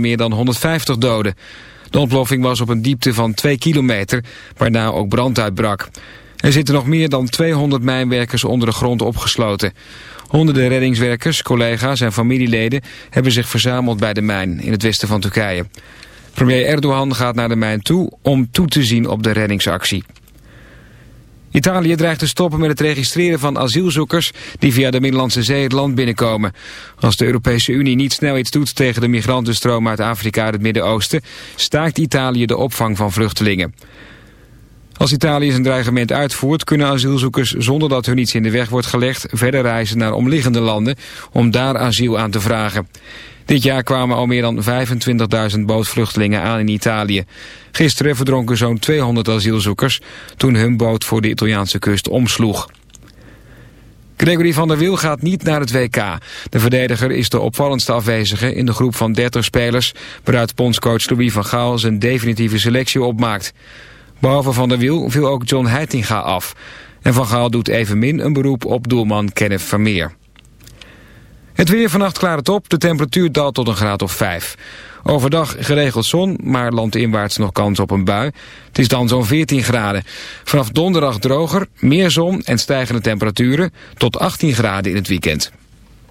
meer dan 150 doden. De ontploffing was op een diepte van 2 kilometer, waarna ook brand uitbrak. Er zitten nog meer dan 200 mijnwerkers onder de grond opgesloten. Honderden reddingswerkers, collega's en familieleden hebben zich verzameld bij de mijn in het westen van Turkije. Premier Erdogan gaat naar de mijn toe om toe te zien op de reddingsactie. Italië dreigt te stoppen met het registreren van asielzoekers die via de Middellandse Zee het land binnenkomen. Als de Europese Unie niet snel iets doet tegen de migrantenstroom uit Afrika en het Midden-Oosten, staakt Italië de opvang van vluchtelingen. Als Italië zijn dreigement uitvoert, kunnen asielzoekers zonder dat hun iets in de weg wordt gelegd verder reizen naar omliggende landen om daar asiel aan te vragen. Dit jaar kwamen al meer dan 25.000 bootvluchtelingen aan in Italië. Gisteren verdronken zo'n 200 asielzoekers toen hun boot voor de Italiaanse kust omsloeg. Gregory van der Wiel gaat niet naar het WK. De verdediger is de opvallendste afwezige in de groep van 30 spelers... waaruit bondscoach Louis van Gaal zijn definitieve selectie opmaakt. Behalve van der Wiel viel ook John Heitinga af. En Van Gaal doet evenmin een beroep op doelman Kenneth Vermeer. Het weer vannacht klaart het op. De temperatuur daalt tot een graad of 5. Overdag geregeld zon, maar landinwaarts nog kans op een bui. Het is dan zo'n 14 graden. Vanaf donderdag droger, meer zon en stijgende temperaturen... tot 18 graden in het weekend.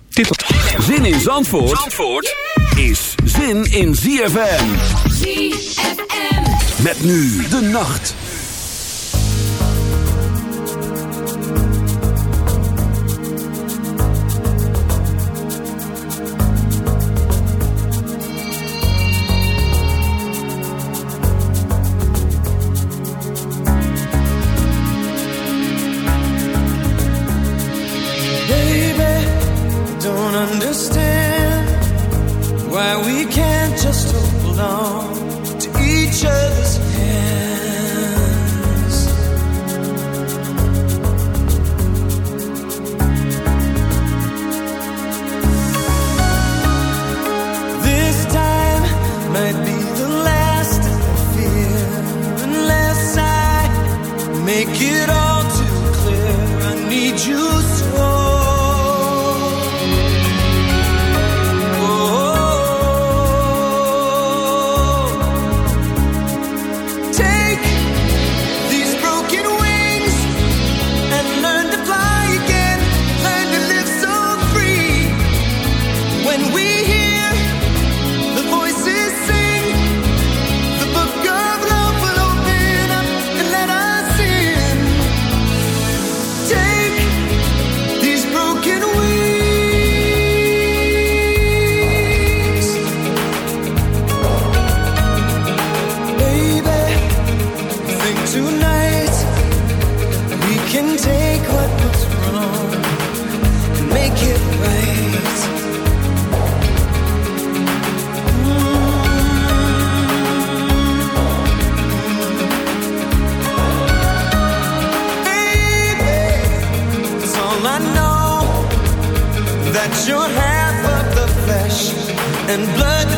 Dit... Zin in Zandvoort, Zandvoort is zin in ZFM. ZFM. Met nu de nacht. understand why we can't just hold on. Take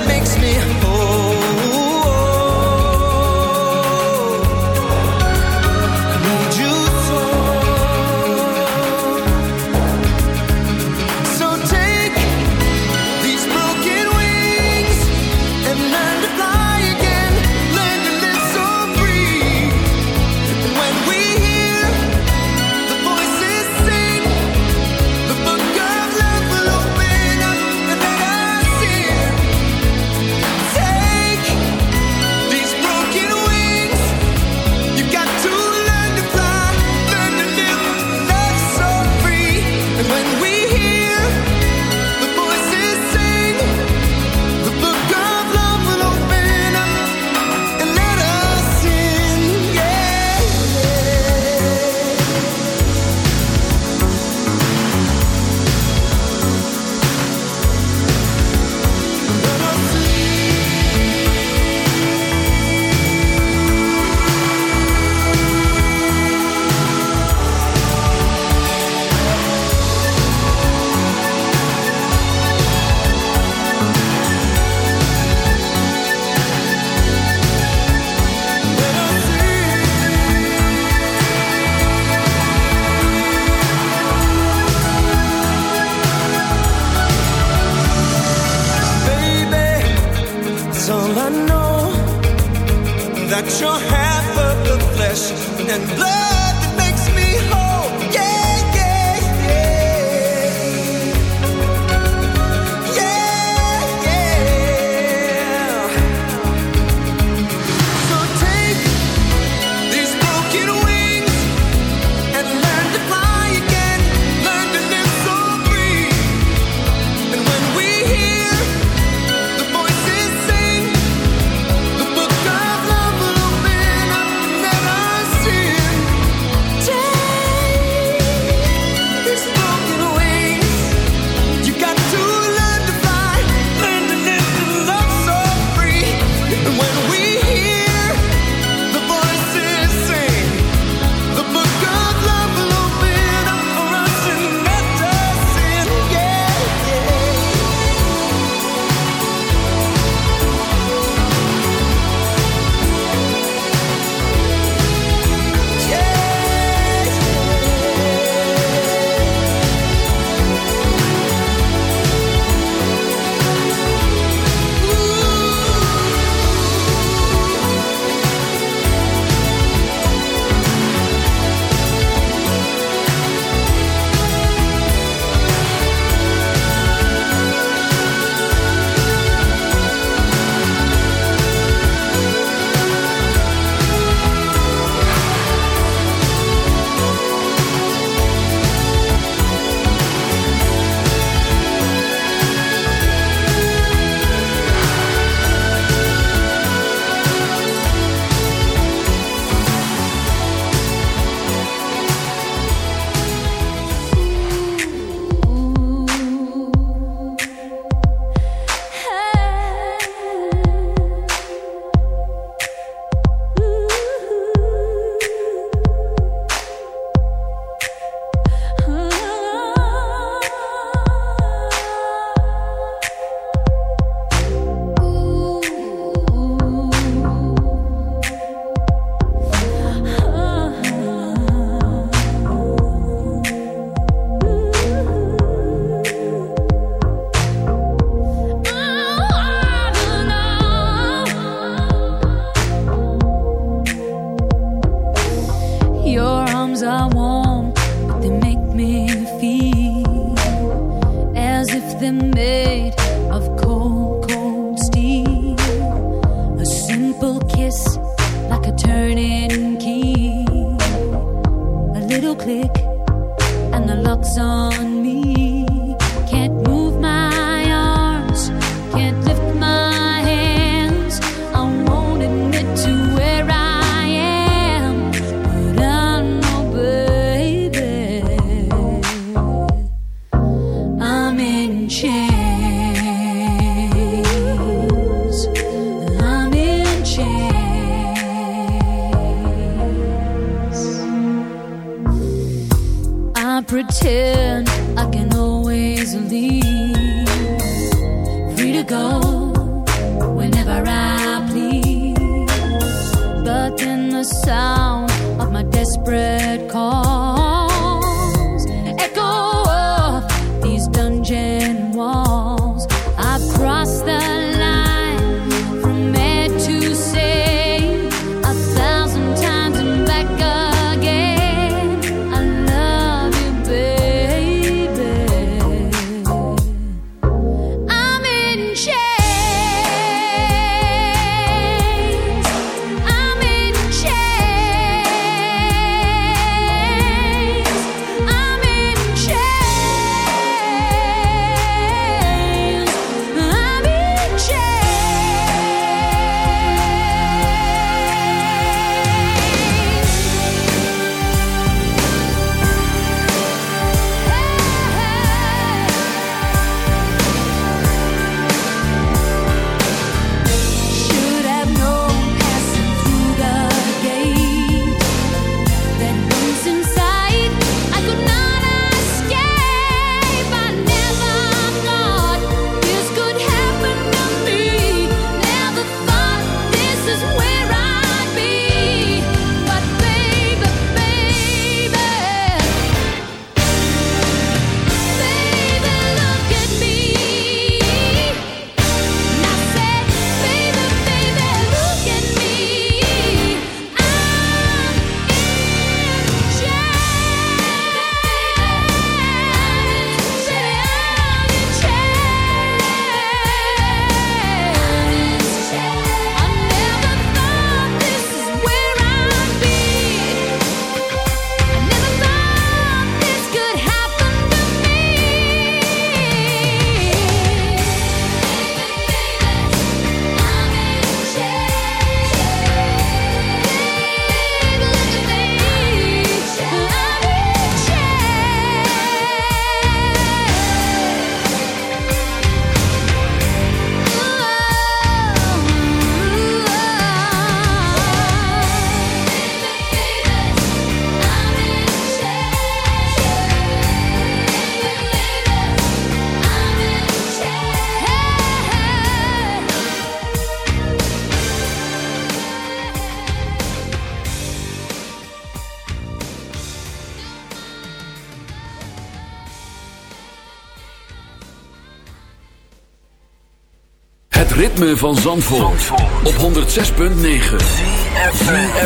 ritme van Zandvoort, op 106.9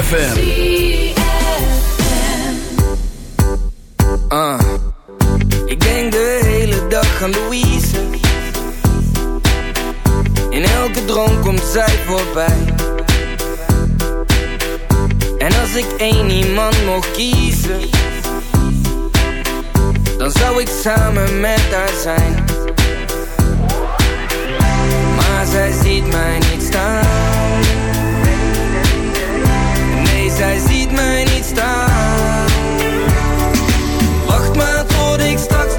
FM. Uh, ik denk de hele dag aan Louise. In elke droom komt zij voorbij. En als ik één iemand mocht kiezen Dan zou ik samen met haar zijn zij ziet mij niet staan. Nee, zij ziet mij niet staan. Wacht maar tot ik straks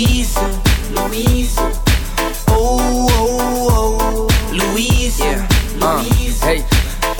Louise, Louise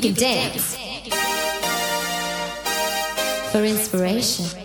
can dance for inspiration.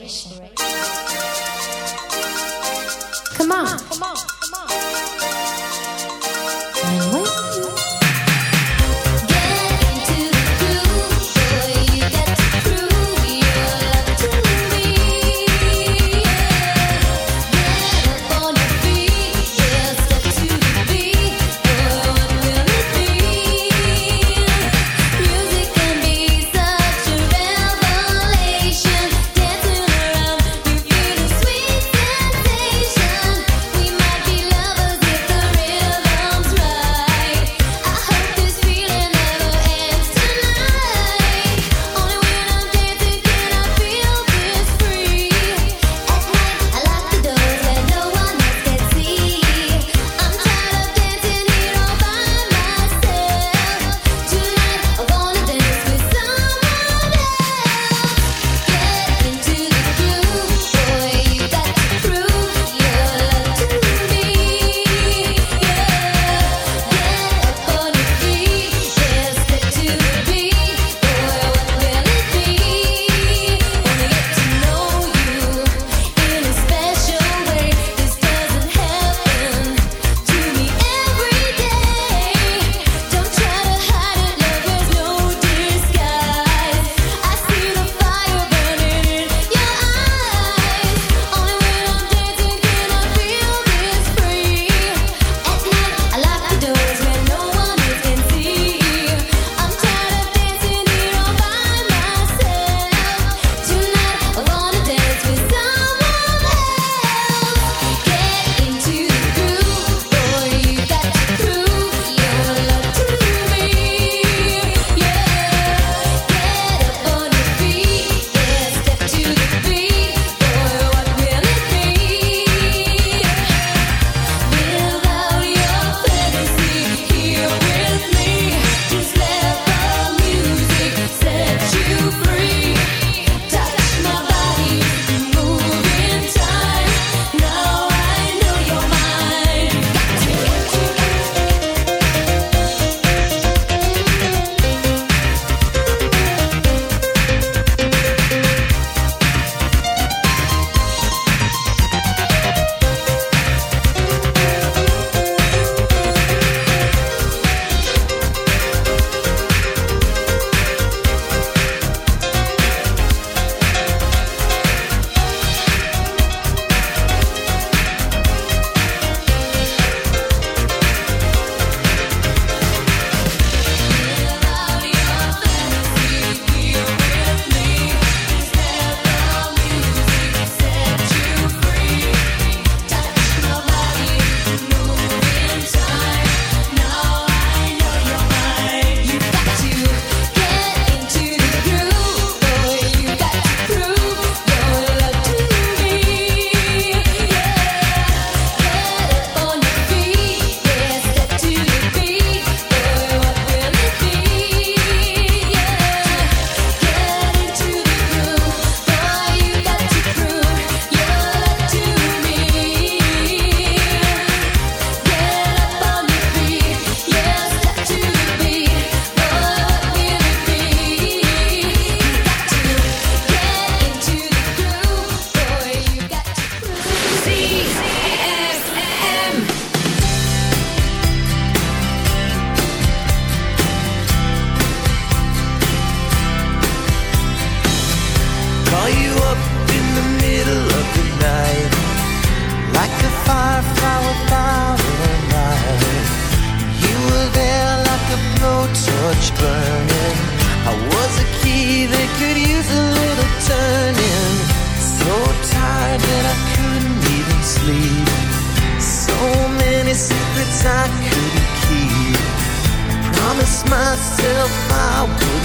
I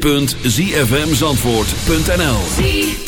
www.zfmzandvoort.nl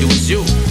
it was you.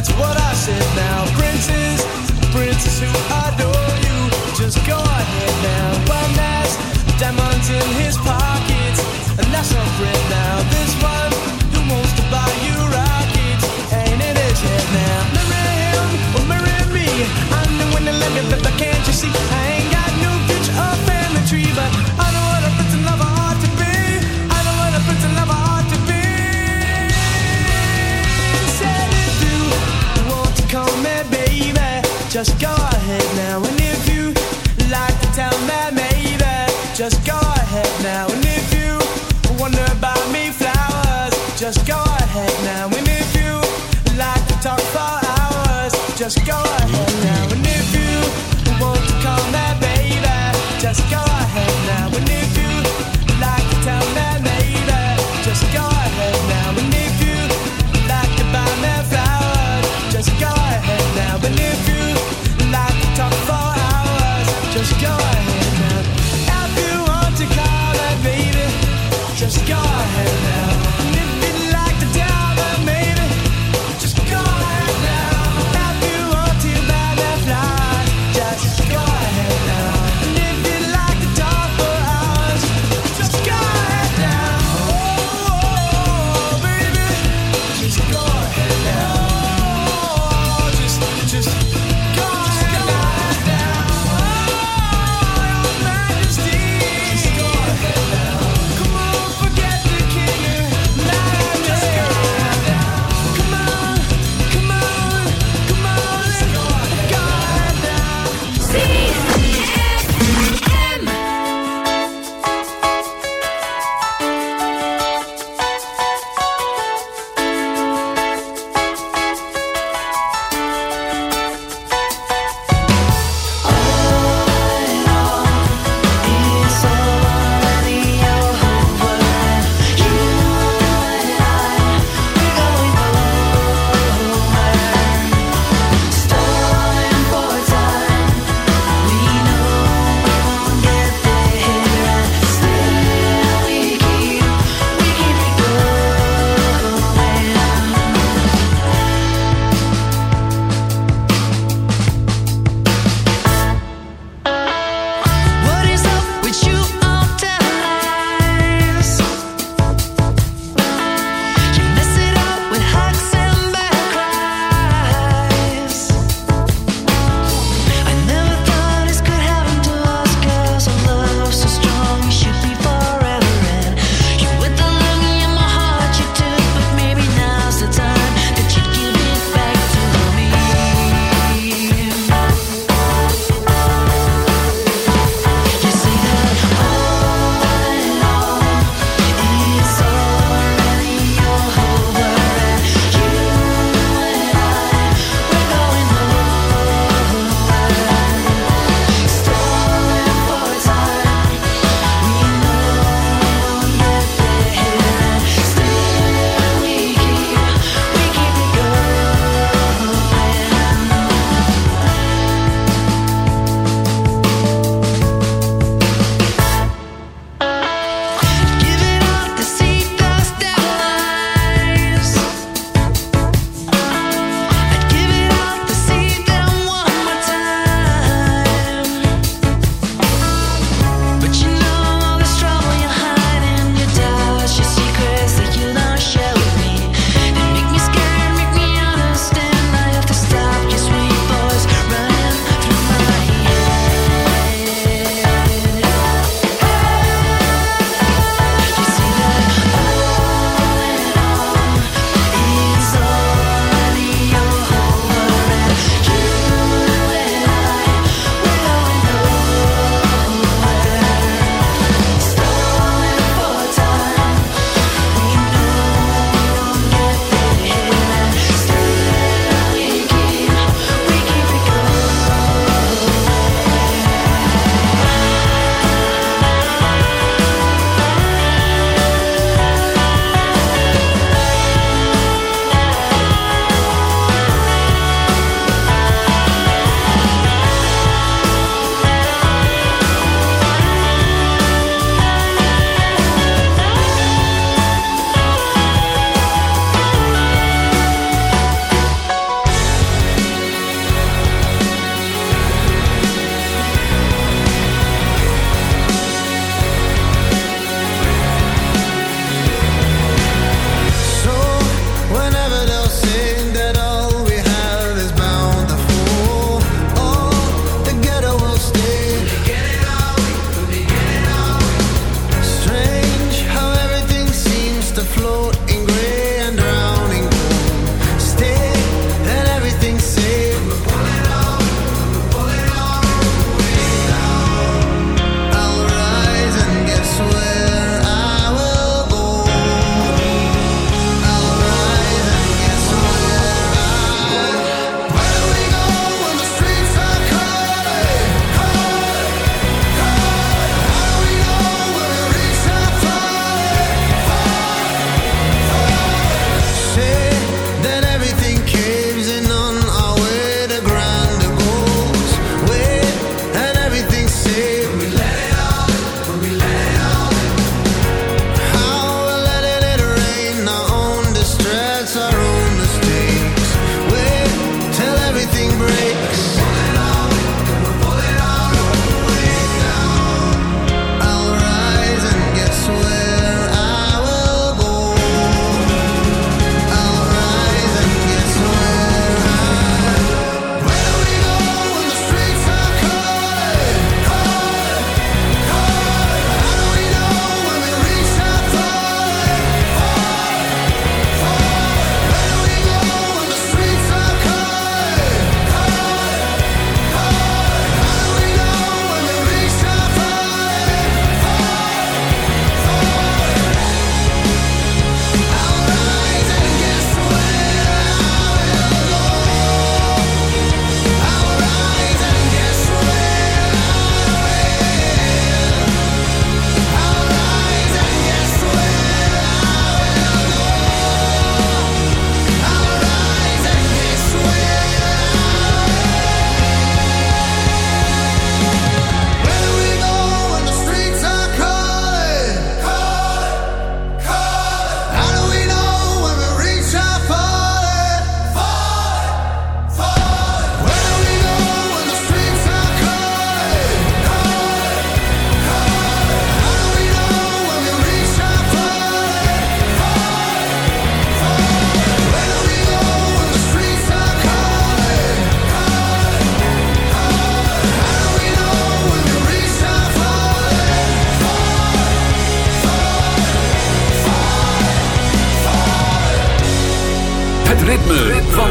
That's what I said now. Princess, princess who adore you. Just go ahead now. Diamonds in his pockets, and that's not bread now. This one who wants to buy you rockets just go ahead now. And if you like to tell me maybe, just go ahead now. And if you wonder about me flowers, just go ahead now. And if you like to talk for hours, just go ahead now.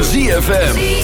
ZFM.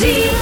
ZFM.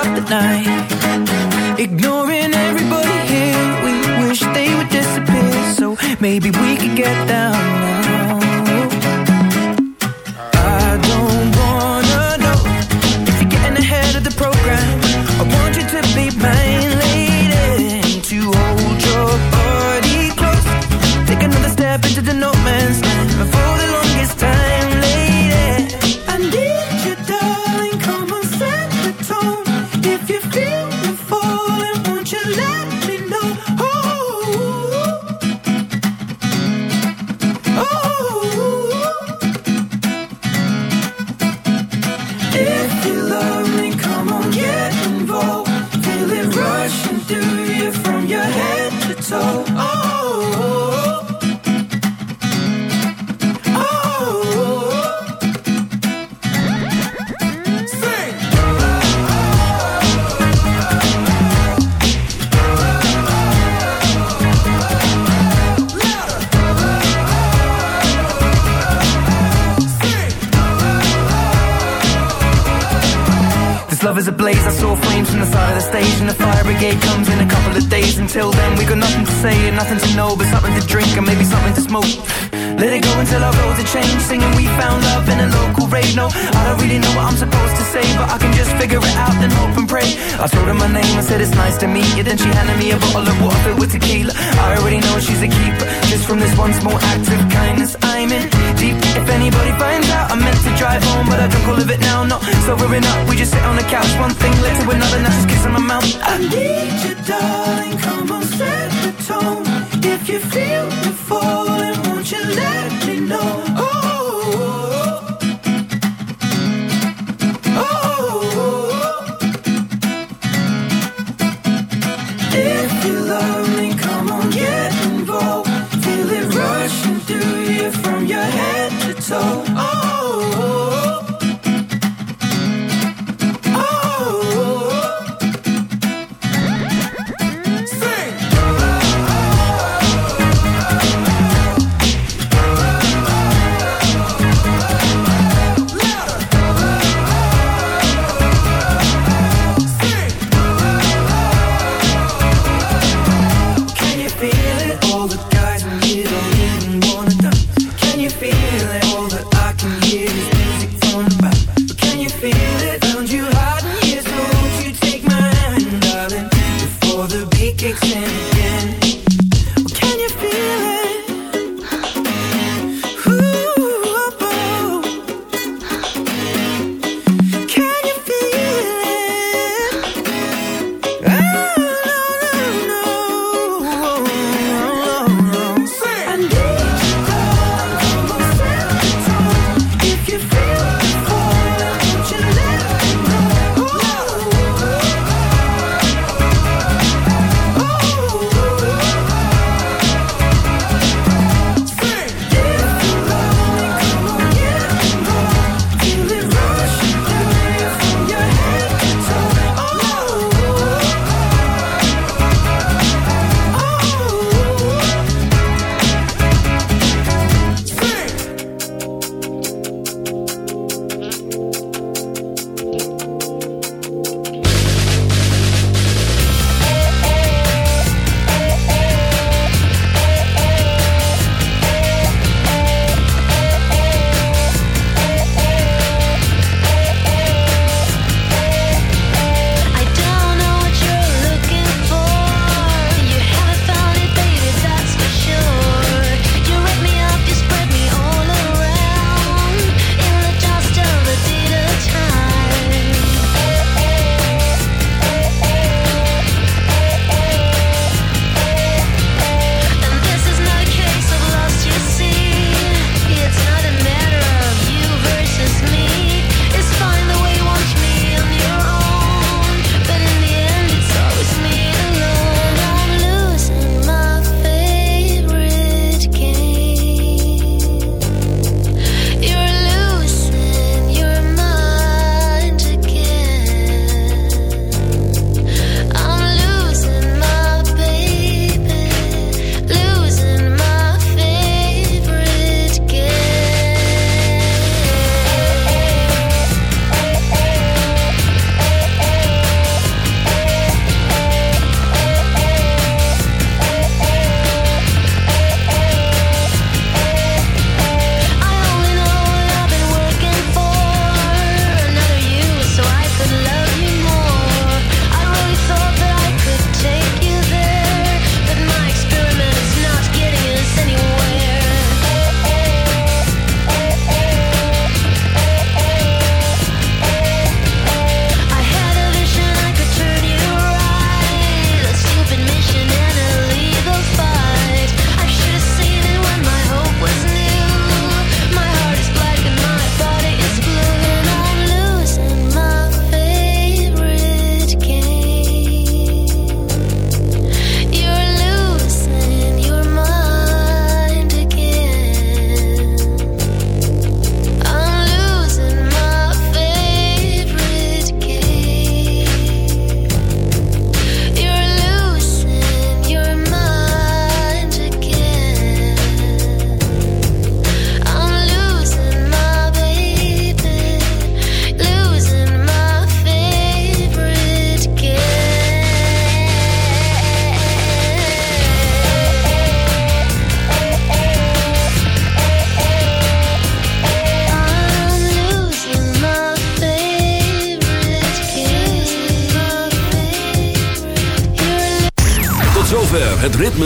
up the night. Ignoring everybody here. We wish they would disappear So maybe we could get down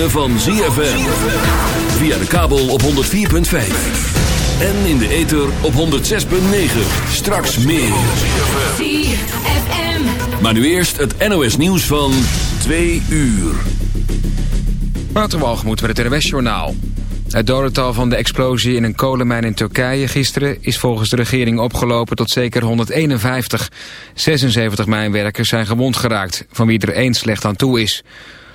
ritme van ZFM. Via de kabel op 104.5. En in de ether op 106.9. Straks meer. Maar nu eerst het NOS nieuws van 2 uur. Waterwalgemoed met het RWS-journaal. Het dodental van de explosie in een kolenmijn in Turkije gisteren... is volgens de regering opgelopen tot zeker 151. 76 mijnwerkers zijn gewond geraakt, van wie er één slecht aan toe is.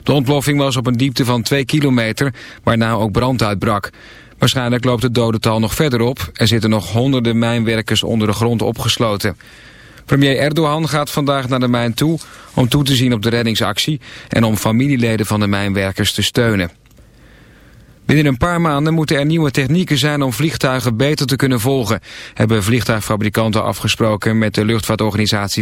De ontploffing was op een diepte van 2 kilometer, waarna ook brand uitbrak. Waarschijnlijk loopt het dodental nog verder op. Er zitten nog honderden mijnwerkers onder de grond opgesloten. Premier Erdogan gaat vandaag naar de mijn toe om toe te zien op de reddingsactie... en om familieleden van de mijnwerkers te steunen. Binnen een paar maanden moeten er nieuwe technieken zijn om vliegtuigen beter te kunnen volgen... hebben vliegtuigfabrikanten afgesproken met de luchtvaartorganisatie